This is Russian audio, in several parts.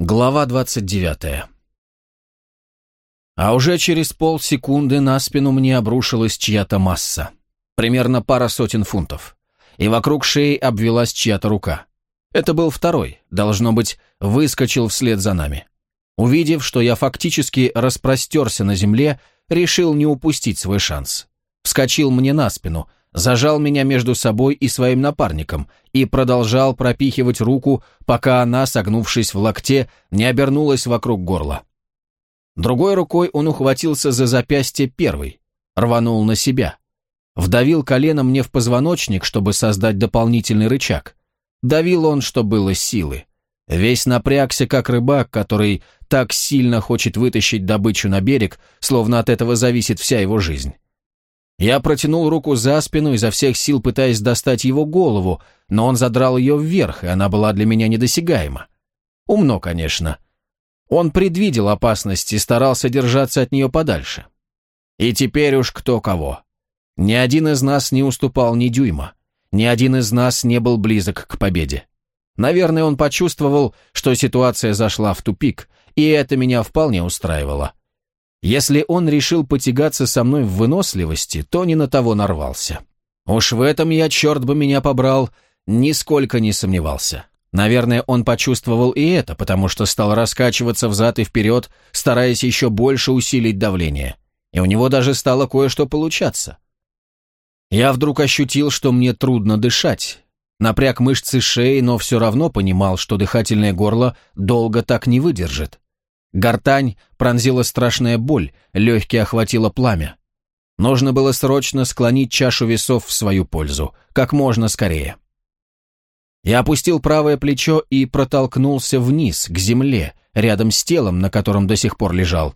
Глава 29. А уже через полсекунды на спину мне обрушилась чья-то масса. Примерно пара сотен фунтов. И вокруг шеи обвелась чья-то рука. Это был второй, должно быть, выскочил вслед за нами. Увидев, что я фактически распростерся на земле, решил не упустить свой шанс. Вскочил мне на спину, зажал меня между собой и своим напарником и продолжал пропихивать руку, пока она, согнувшись в локте, не обернулась вокруг горла. Другой рукой он ухватился за запястье первый, рванул на себя. Вдавил колено мне в позвоночник, чтобы создать дополнительный рычаг. Давил он, что было силы. Весь напрягся, как рыбак, который так сильно хочет вытащить добычу на берег, словно от этого зависит вся его жизнь. Я протянул руку за спину, изо всех сил пытаясь достать его голову, но он задрал ее вверх, и она была для меня недосягаема. Умно, конечно. Он предвидел опасность и старался держаться от нее подальше. И теперь уж кто кого. Ни один из нас не уступал ни дюйма. Ни один из нас не был близок к победе. Наверное, он почувствовал, что ситуация зашла в тупик, и это меня вполне устраивало. Если он решил потягаться со мной в выносливости, то не на того нарвался. Уж в этом я, черт бы меня побрал, нисколько не сомневался. Наверное, он почувствовал и это, потому что стал раскачиваться взад и вперед, стараясь еще больше усилить давление. И у него даже стало кое-что получаться. Я вдруг ощутил, что мне трудно дышать. Напряг мышцы шеи, но все равно понимал, что дыхательное горло долго так не выдержит. Гортань пронзила страшная боль, легкие охватило пламя. Нужно было срочно склонить чашу весов в свою пользу, как можно скорее. Я опустил правое плечо и протолкнулся вниз, к земле, рядом с телом, на котором до сих пор лежал.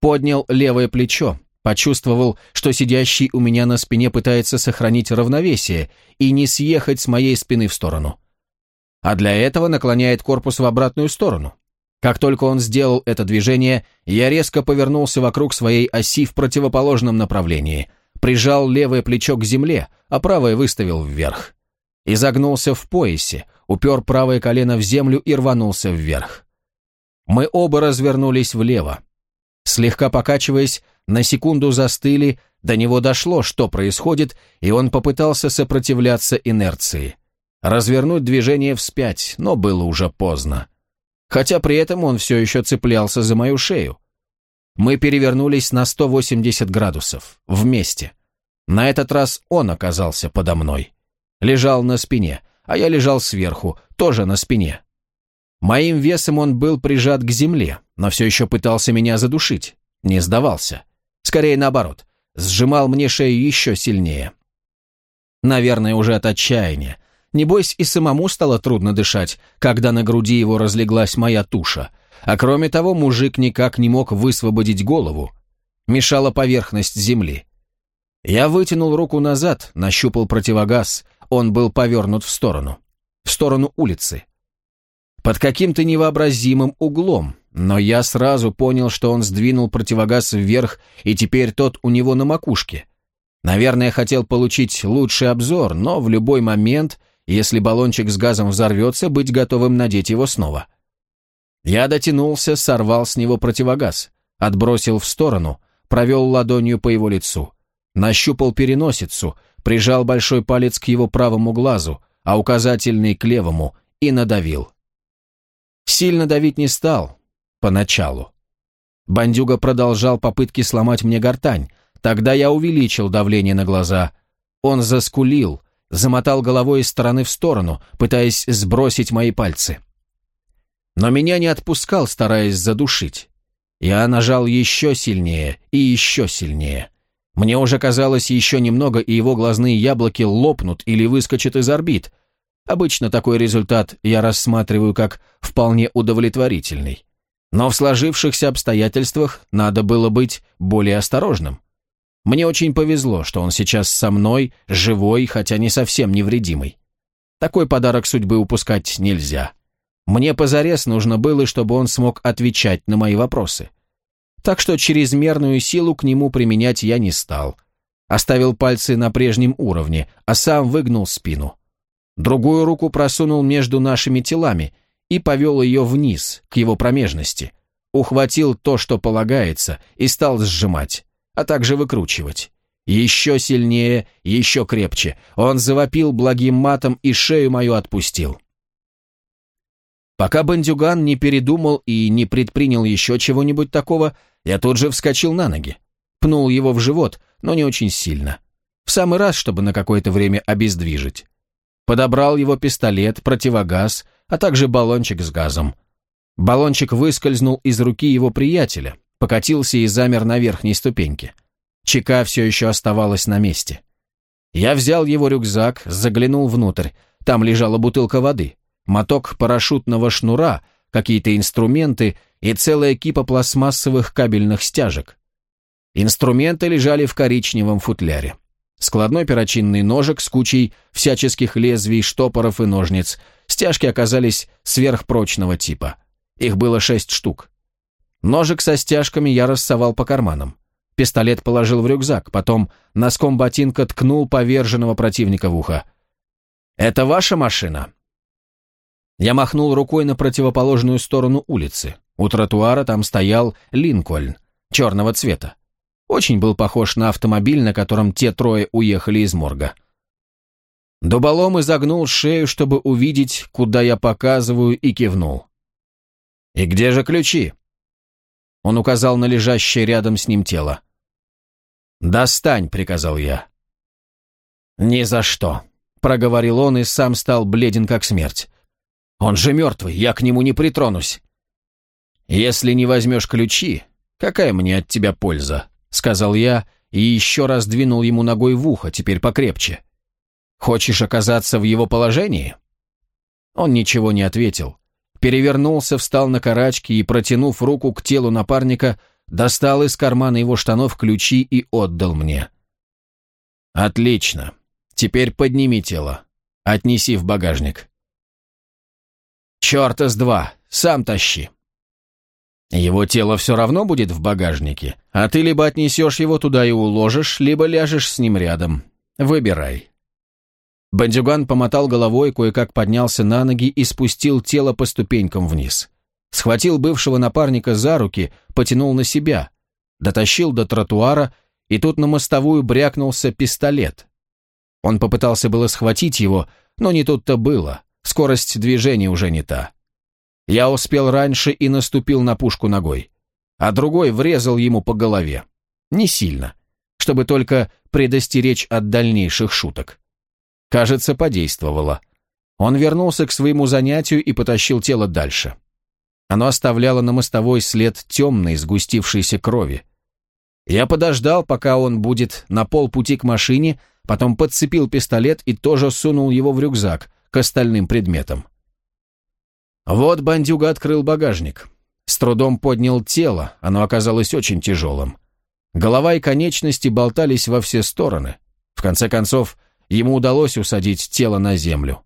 Поднял левое плечо, почувствовал, что сидящий у меня на спине пытается сохранить равновесие и не съехать с моей спины в сторону. А для этого наклоняет корпус в обратную сторону. Как только он сделал это движение, я резко повернулся вокруг своей оси в противоположном направлении, прижал левое плечо к земле, а правое выставил вверх. Изогнулся в поясе, упер правое колено в землю и рванулся вверх. Мы оба развернулись влево. Слегка покачиваясь, на секунду застыли, до него дошло, что происходит, и он попытался сопротивляться инерции. Развернуть движение вспять, но было уже поздно хотя при этом он все еще цеплялся за мою шею. Мы перевернулись на 180 градусов, вместе. На этот раз он оказался подо мной. Лежал на спине, а я лежал сверху, тоже на спине. Моим весом он был прижат к земле, но все еще пытался меня задушить. Не сдавался. Скорее наоборот, сжимал мне шею еще сильнее. Наверное, уже от отчаяния, Небось, и самому стало трудно дышать, когда на груди его разлеглась моя туша. А кроме того, мужик никак не мог высвободить голову. Мешала поверхность земли. Я вытянул руку назад, нащупал противогаз. Он был повернут в сторону. В сторону улицы. Под каким-то невообразимым углом, но я сразу понял, что он сдвинул противогаз вверх, и теперь тот у него на макушке. Наверное, хотел получить лучший обзор, но в любой момент если баллончик с газом взорвется, быть готовым надеть его снова. Я дотянулся, сорвал с него противогаз, отбросил в сторону, провел ладонью по его лицу, нащупал переносицу, прижал большой палец к его правому глазу, а указательный к левому, и надавил. Сильно давить не стал, поначалу. Бандюга продолжал попытки сломать мне гортань, тогда я увеличил давление на глаза. Он заскулил, замотал головой из стороны в сторону, пытаясь сбросить мои пальцы. Но меня не отпускал, стараясь задушить. Я нажал еще сильнее и еще сильнее. Мне уже казалось еще немного, и его глазные яблоки лопнут или выскочат из орбит. Обычно такой результат я рассматриваю как вполне удовлетворительный. Но в сложившихся обстоятельствах надо было быть более осторожным. Мне очень повезло, что он сейчас со мной, живой, хотя не совсем невредимый. Такой подарок судьбы упускать нельзя. Мне позарез нужно было, чтобы он смог отвечать на мои вопросы. Так что чрезмерную силу к нему применять я не стал. Оставил пальцы на прежнем уровне, а сам выгнул спину. Другую руку просунул между нашими телами и повел ее вниз, к его промежности. Ухватил то, что полагается, и стал сжимать, а также выкручивать. Еще сильнее, еще крепче. Он завопил благим матом и шею мою отпустил. Пока бандюган не передумал и не предпринял еще чего-нибудь такого, я тут же вскочил на ноги. Пнул его в живот, но не очень сильно. В самый раз, чтобы на какое-то время обездвижить. Подобрал его пистолет, противогаз, а также баллончик с газом. Баллончик выскользнул из руки его приятеля, покатился и замер на верхней ступеньке. Чека все еще оставалась на месте. Я взял его рюкзак, заглянул внутрь. Там лежала бутылка воды, моток парашютного шнура, какие-то инструменты и целая кипа пластмассовых кабельных стяжек. Инструменты лежали в коричневом футляре. Складной перочинный ножик с кучей всяческих лезвий, штопоров и ножниц. Стяжки оказались сверхпрочного типа. Их было шесть штук. Ножик со стяжками я рассовал по карманам. Пистолет положил в рюкзак, потом носком ботинка ткнул поверженного противника в ухо. «Это ваша машина?» Я махнул рукой на противоположную сторону улицы. У тротуара там стоял Линкольн, черного цвета. Очень был похож на автомобиль, на котором те трое уехали из морга. Дуболом изогнул шею, чтобы увидеть, куда я показываю, и кивнул. «И где же ключи?» Он указал на лежащее рядом с ним тело. «Достань», — приказал я. «Ни за что», — проговорил он и сам стал бледен, как смерть. «Он же мертвый, я к нему не притронусь». «Если не возьмешь ключи, какая мне от тебя польза?» — сказал я и еще раз двинул ему ногой в ухо, теперь покрепче. «Хочешь оказаться в его положении?» Он ничего не ответил. Перевернулся, встал на карачки и, протянув руку к телу напарника, достал из кармана его штанов ключи и отдал мне. «Отлично. Теперь подними тело. Отнеси в багажник». «Черта с два! Сам тащи!» «Его тело все равно будет в багажнике, а ты либо отнесешь его туда и уложишь, либо ляжешь с ним рядом. Выбирай». Бандюган помотал головой, кое-как поднялся на ноги и спустил тело по ступенькам вниз схватил бывшего напарника за руки, потянул на себя, дотащил до тротуара, и тут на мостовую брякнулся пистолет. Он попытался было схватить его, но не тут-то было, скорость движения уже не та. Я успел раньше и наступил на пушку ногой, а другой врезал ему по голове. Не сильно, чтобы только предостеречь от дальнейших шуток. Кажется, подействовало. Он вернулся к своему занятию и потащил тело дальше. Оно оставляло на мостовой след темной, сгустившейся крови. Я подождал, пока он будет на полпути к машине, потом подцепил пистолет и тоже сунул его в рюкзак к остальным предметам. Вот бандюга открыл багажник. С трудом поднял тело, оно оказалось очень тяжелым. Голова и конечности болтались во все стороны. В конце концов, ему удалось усадить тело на землю.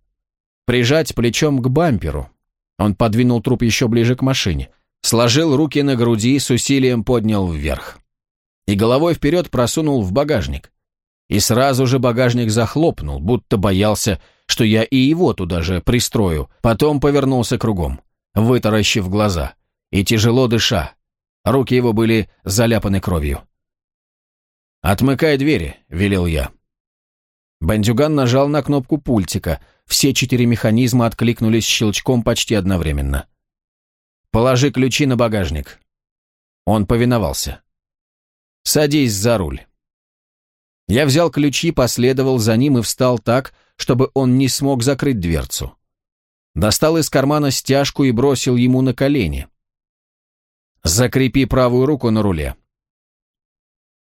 Прижать плечом к бамперу, он подвинул труп еще ближе к машине, сложил руки на груди, с усилием поднял вверх. И головой вперед просунул в багажник. И сразу же багажник захлопнул, будто боялся, что я и его туда же пристрою, потом повернулся кругом, вытаращив глаза, и тяжело дыша. Руки его были заляпаны кровью. «Отмыкай двери», — велел я. Бандюган нажал на кнопку пультика. Все четыре механизма откликнулись щелчком почти одновременно. «Положи ключи на багажник». Он повиновался. «Садись за руль». Я взял ключи, последовал за ним и встал так, чтобы он не смог закрыть дверцу. Достал из кармана стяжку и бросил ему на колени. «Закрепи правую руку на руле».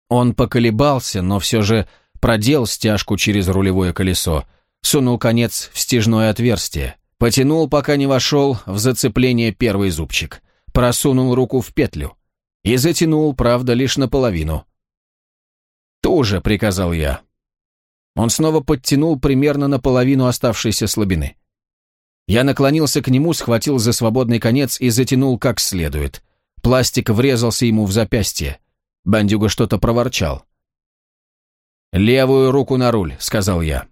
Он поколебался, но все же продел стяжку через рулевое колесо, сунул конец в стяжное отверстие, потянул, пока не вошел в зацепление первый зубчик, просунул руку в петлю и затянул, правда, лишь наполовину. «Туже», — приказал я. Он снова подтянул примерно наполовину оставшейся слабины. Я наклонился к нему, схватил за свободный конец и затянул как следует. Пластик врезался ему в запястье. Бандюга что-то проворчал. «Левую руку на руль», — сказал я.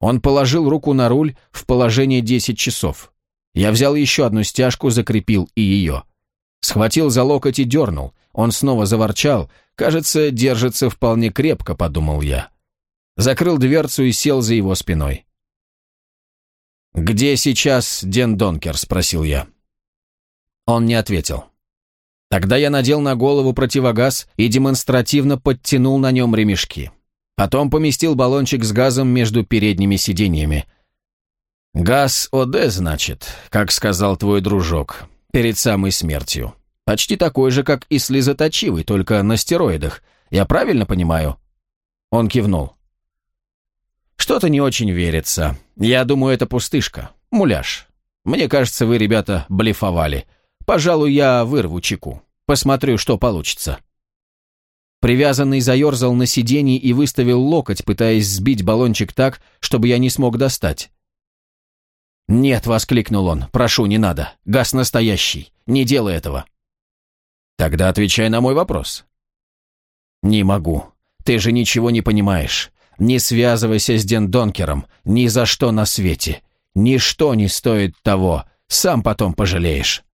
Он положил руку на руль в положение 10 часов. Я взял еще одну стяжку, закрепил и ее. Схватил за локоть и дернул. Он снова заворчал. Кажется, держится вполне крепко, подумал я. Закрыл дверцу и сел за его спиной. «Где сейчас Ден Донкер?» – спросил я. Он не ответил. Тогда я надел на голову противогаз и демонстративно подтянул на нем ремешки. Потом поместил баллончик с газом между передними сиденьями. «Газ ОД, значит, как сказал твой дружок, перед самой смертью. Почти такой же, как и слезоточивый, только на стероидах. Я правильно понимаю?» Он кивнул. «Что-то не очень верится. Я думаю, это пустышка. Муляж. Мне кажется, вы, ребята, блефовали. Пожалуй, я вырву чеку. Посмотрю, что получится». Привязанный заерзал на сиденье и выставил локоть, пытаясь сбить баллончик так, чтобы я не смог достать. «Нет», — воскликнул он, — «прошу, не надо. Газ настоящий. Не делай этого». «Тогда отвечай на мой вопрос». «Не могу. Ты же ничего не понимаешь. Не связывайся с Ден Донкером. Ни за что на свете. Ничто не стоит того. Сам потом пожалеешь».